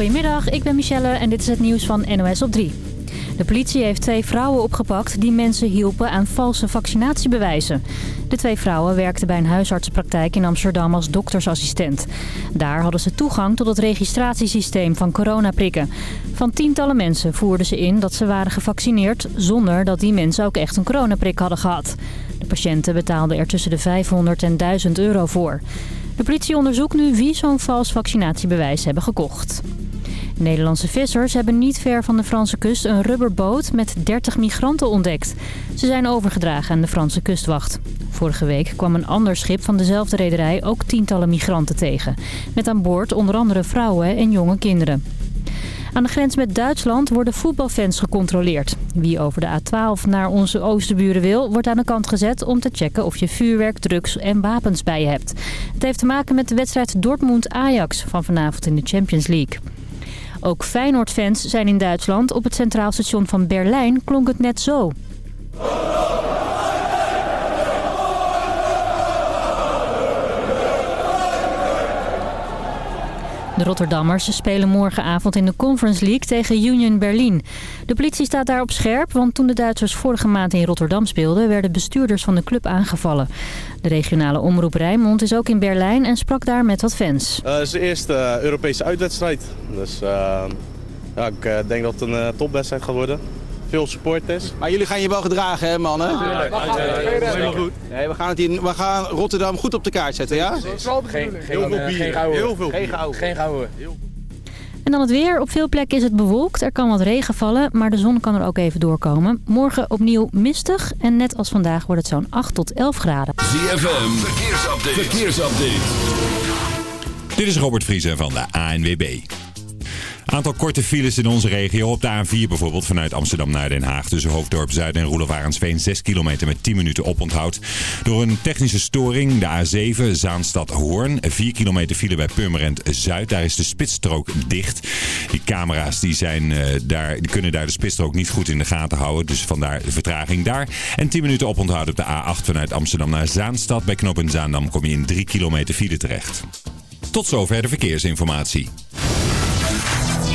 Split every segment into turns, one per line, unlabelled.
Goedemiddag, ik ben Michelle en dit is het nieuws van NOS op 3. De politie heeft twee vrouwen opgepakt die mensen hielpen aan valse vaccinatiebewijzen. De twee vrouwen werkten bij een huisartsenpraktijk in Amsterdam als doktersassistent. Daar hadden ze toegang tot het registratiesysteem van coronaprikken. Van tientallen mensen voerden ze in dat ze waren gevaccineerd... zonder dat die mensen ook echt een coronaprik hadden gehad. De patiënten betaalden er tussen de 500 en 1000 euro voor. De politie onderzoekt nu wie zo'n vals vaccinatiebewijs hebben gekocht. Nederlandse vissers hebben niet ver van de Franse kust een rubberboot met 30 migranten ontdekt. Ze zijn overgedragen aan de Franse kustwacht. Vorige week kwam een ander schip van dezelfde rederij ook tientallen migranten tegen. Met aan boord onder andere vrouwen en jonge kinderen. Aan de grens met Duitsland worden voetbalfans gecontroleerd. Wie over de A12 naar onze oosterburen wil, wordt aan de kant gezet om te checken of je vuurwerk, drugs en wapens bij je hebt. Het heeft te maken met de wedstrijd Dortmund-Ajax van vanavond in de Champions League. Ook Feyenoord-fans zijn in Duitsland. Op het centraal station van Berlijn klonk het net zo. De Rotterdammers spelen morgenavond in de Conference League tegen Union Berlin. De politie staat daar op scherp, want toen de Duitsers vorige maand in Rotterdam speelden... werden bestuurders van de club aangevallen. De regionale omroep Rijnmond is ook in Berlijn en sprak daar met wat fans.
Uh, het is de eerste uh, Europese uitwedstrijd. Dus uh, ja, ik denk dat het een topwedstrijd gaat worden veel supporters.
Maar jullie gaan je wel gedragen, hè, mannen?
Ja, goed.
Nee, we, gaan het hier, we gaan Rotterdam goed op de kaart zetten, ja?
Dat is wel de geen, Heel veel bier. Geen gouden. Heel veel
Geen gouden. Geen gouden.
En dan het weer. Op veel plekken is het bewolkt. Er kan wat regen vallen, maar de zon kan er ook even doorkomen. Morgen opnieuw mistig en net als vandaag wordt het zo'n 8 tot 11 graden.
ZFM, verkeersupdate. verkeersupdate. Dit is Robert Vriezen van de ANWB. Aantal korte files in onze regio. Op de A4 bijvoorbeeld vanuit Amsterdam naar Den Haag. Tussen Hoofddorp Zuid en Roelof 6 kilometer met 10 minuten oponthoud. Door een technische storing, de A7 Zaanstad-Hoorn. 4 kilometer file bij Purmerend Zuid. Daar is de spitsstrook dicht. Die camera's die zijn, uh, daar, die kunnen daar de spitsstrook niet goed in de gaten houden. Dus vandaar de vertraging daar. En 10 minuten oponthoud op de A8 vanuit Amsterdam naar Zaanstad. Bij Knop en Zaandam kom je in 3 kilometer file terecht. Tot zover de verkeersinformatie.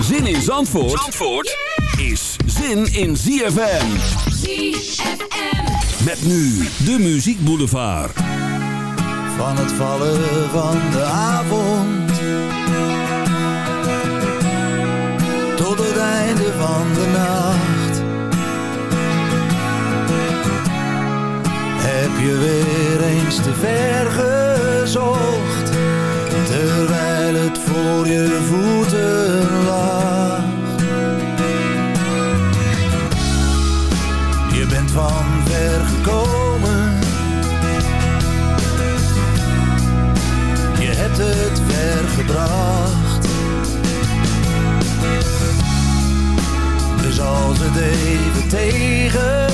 Zin in Zandvoort, Zandvoort is zin in ZFM.
ZFM.
Met nu de Muziek Boulevard.
Van het vallen van de avond Tot het einde van de nacht Heb je weer eens te ver gezocht het voor je voeten lag. Je bent van ver gekomen. Je hebt het ver gebracht. Dus als het even tegen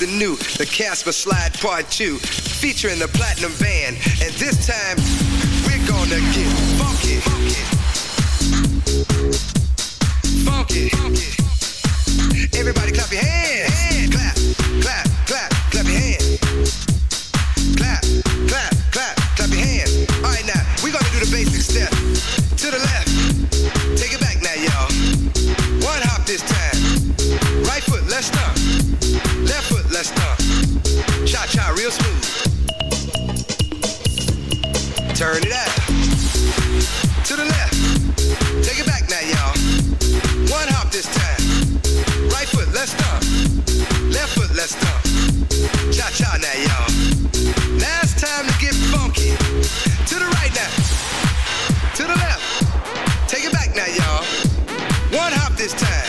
something new. The Casper Slide Part 2, featuring the Platinum Band. And this time, we're gonna get funky. Funky. Everybody clap your hands. Turn it out. To the left. Take it back now, y'all. One hop this time. Right foot, let's stomp. Left foot, let's stomp. Cha cha now, y'all. It's time to get funky. To the right now. To the left. Take it back now, y'all. One hop this time.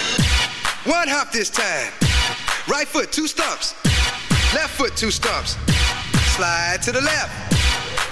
One hop this time. Right foot, two stumps. Left foot, two stumps. Slide to the left.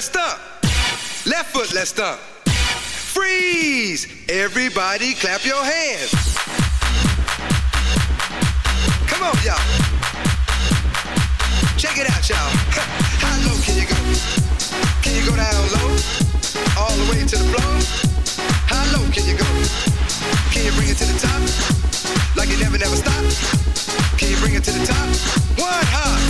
Let's. Left foot, let's. Freeze! Everybody clap your hands. Come on, y'all. Check it out, y'all. How low can you go? Can you go down low? All the way to the floor? How low can you go? Can you bring it to the top? Like you never, never stop? Can you bring it to the top? One hop.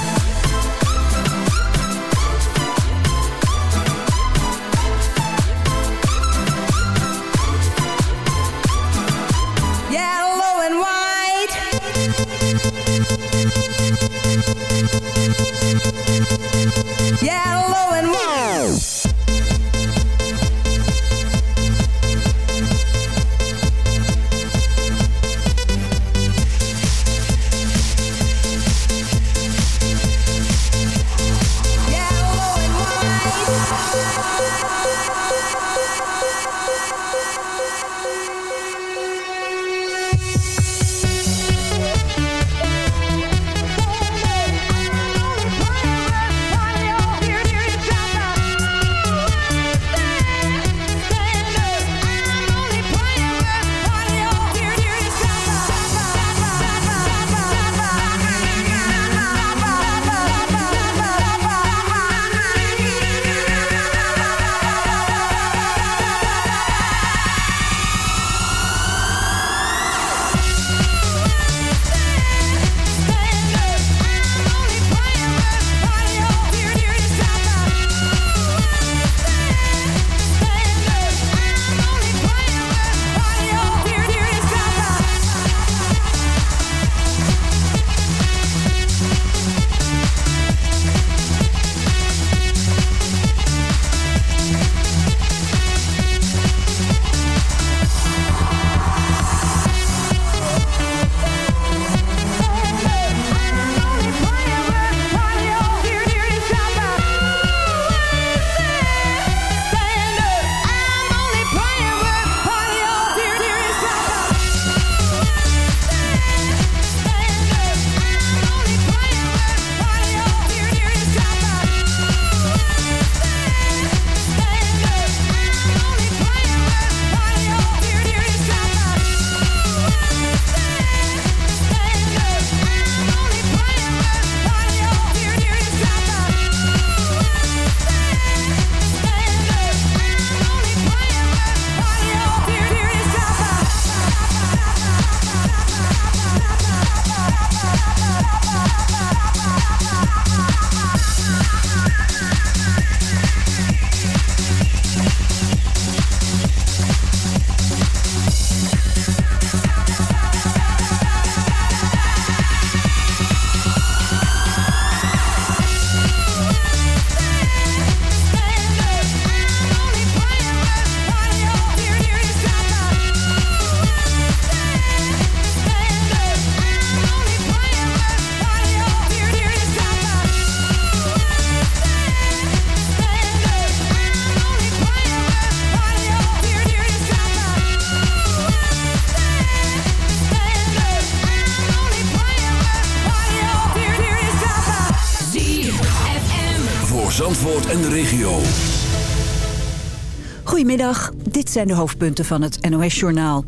Dit zijn de hoofdpunten van het NOS-journaal.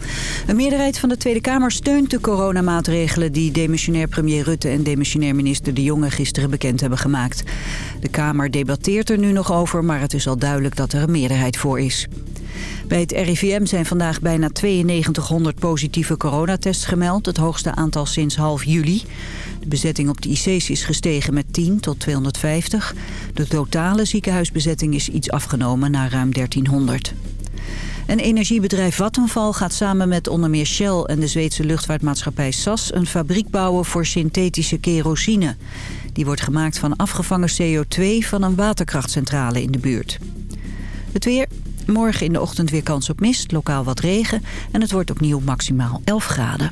Een meerderheid van de Tweede Kamer steunt de coronamaatregelen... die demissionair premier Rutte en demissionair minister De Jonge gisteren bekend hebben gemaakt. De Kamer debatteert er nu nog over, maar het is al duidelijk dat er een meerderheid voor is. Bij het RIVM zijn vandaag bijna 9200 positieve coronatests gemeld. Het hoogste aantal sinds half juli. De bezetting op de IC's is gestegen met 10 tot 250. De totale ziekenhuisbezetting is iets afgenomen naar ruim 1300. Een energiebedrijf Vattenfall gaat samen met onder meer Shell en de Zweedse luchtvaartmaatschappij SAS een fabriek bouwen voor synthetische kerosine. Die wordt gemaakt van afgevangen CO2 van een waterkrachtcentrale in de buurt. Het weer. Morgen in de ochtend weer kans op mist, lokaal wat regen en het wordt opnieuw maximaal 11 graden.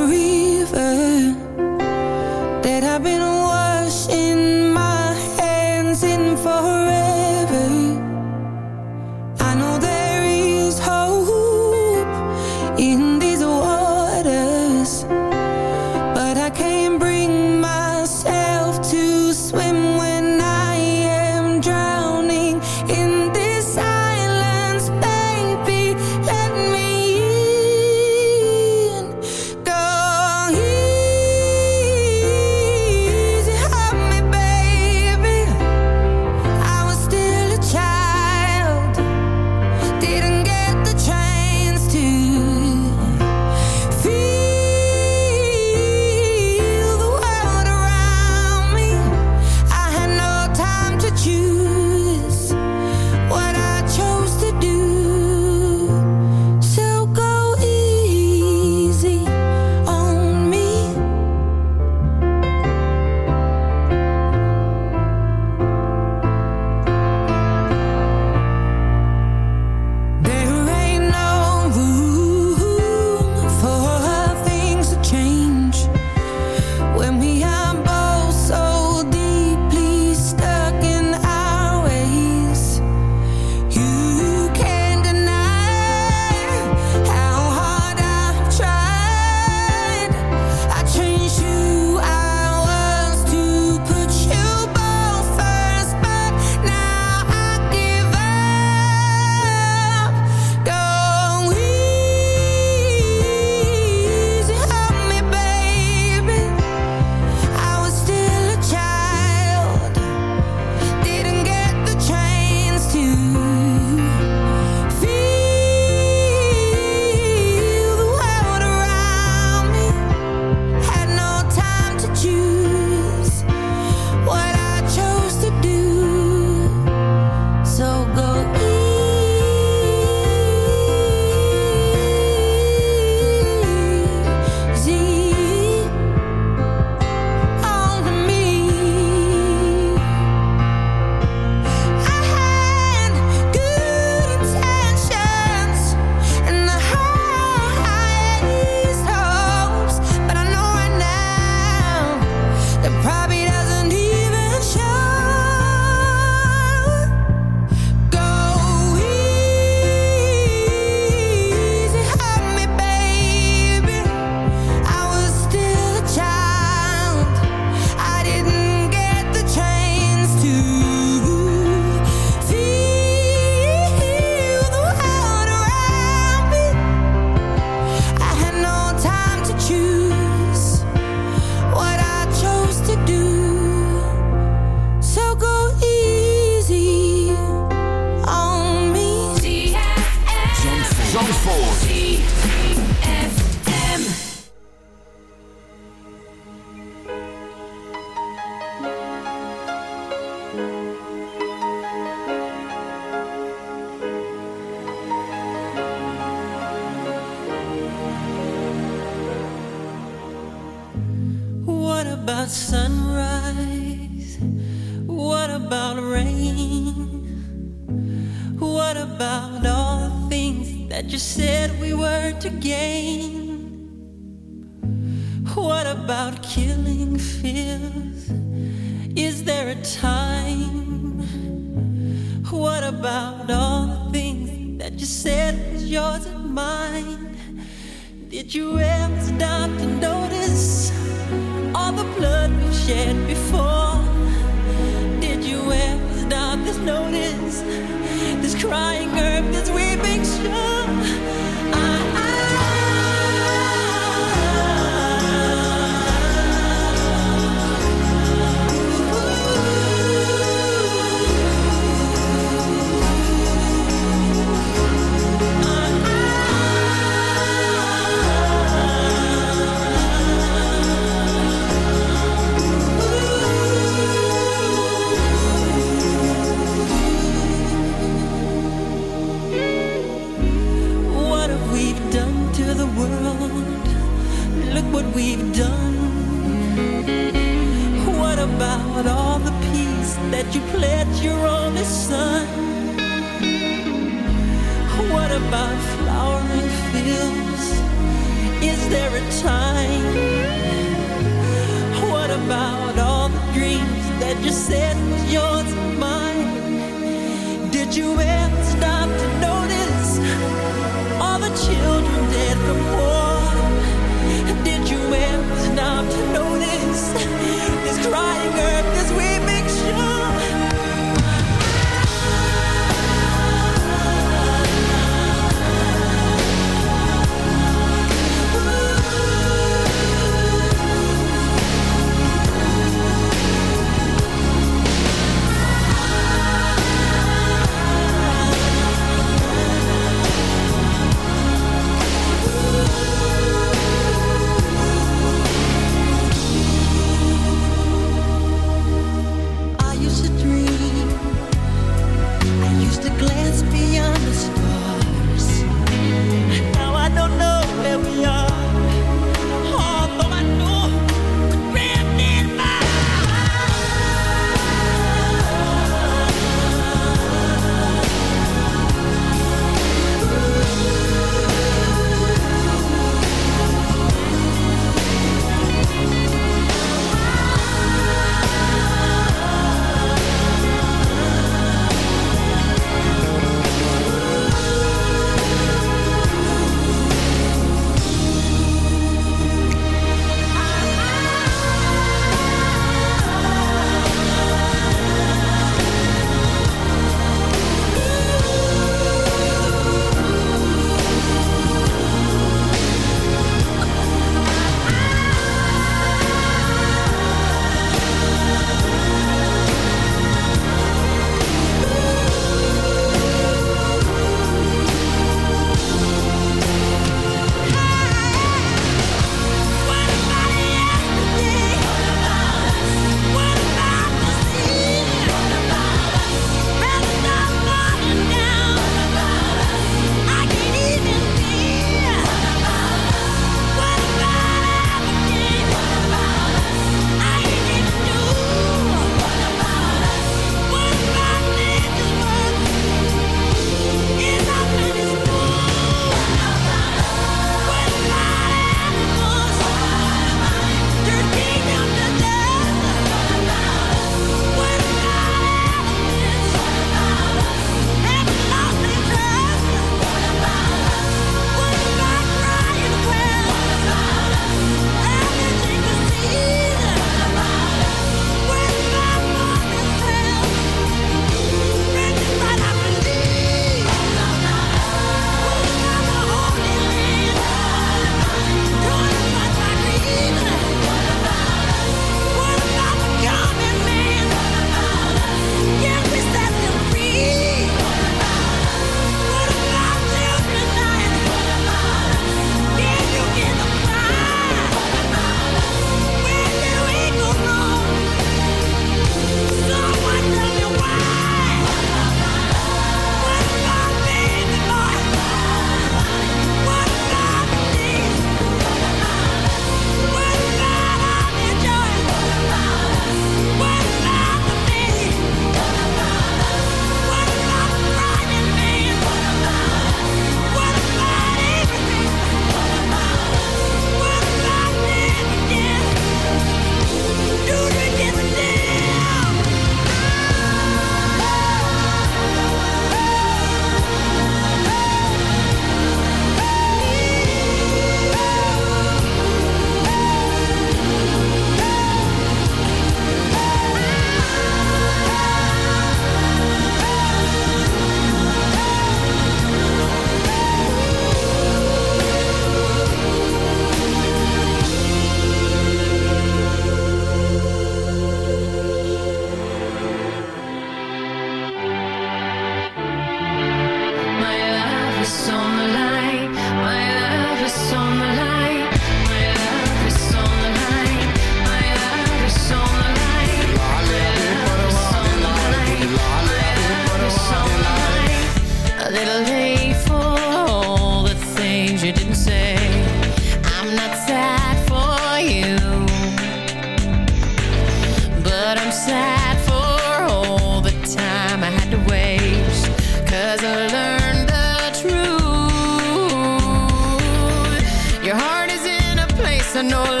no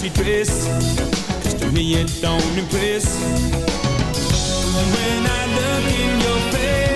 she dressed Cause to me
it
don't impress. When I look in your face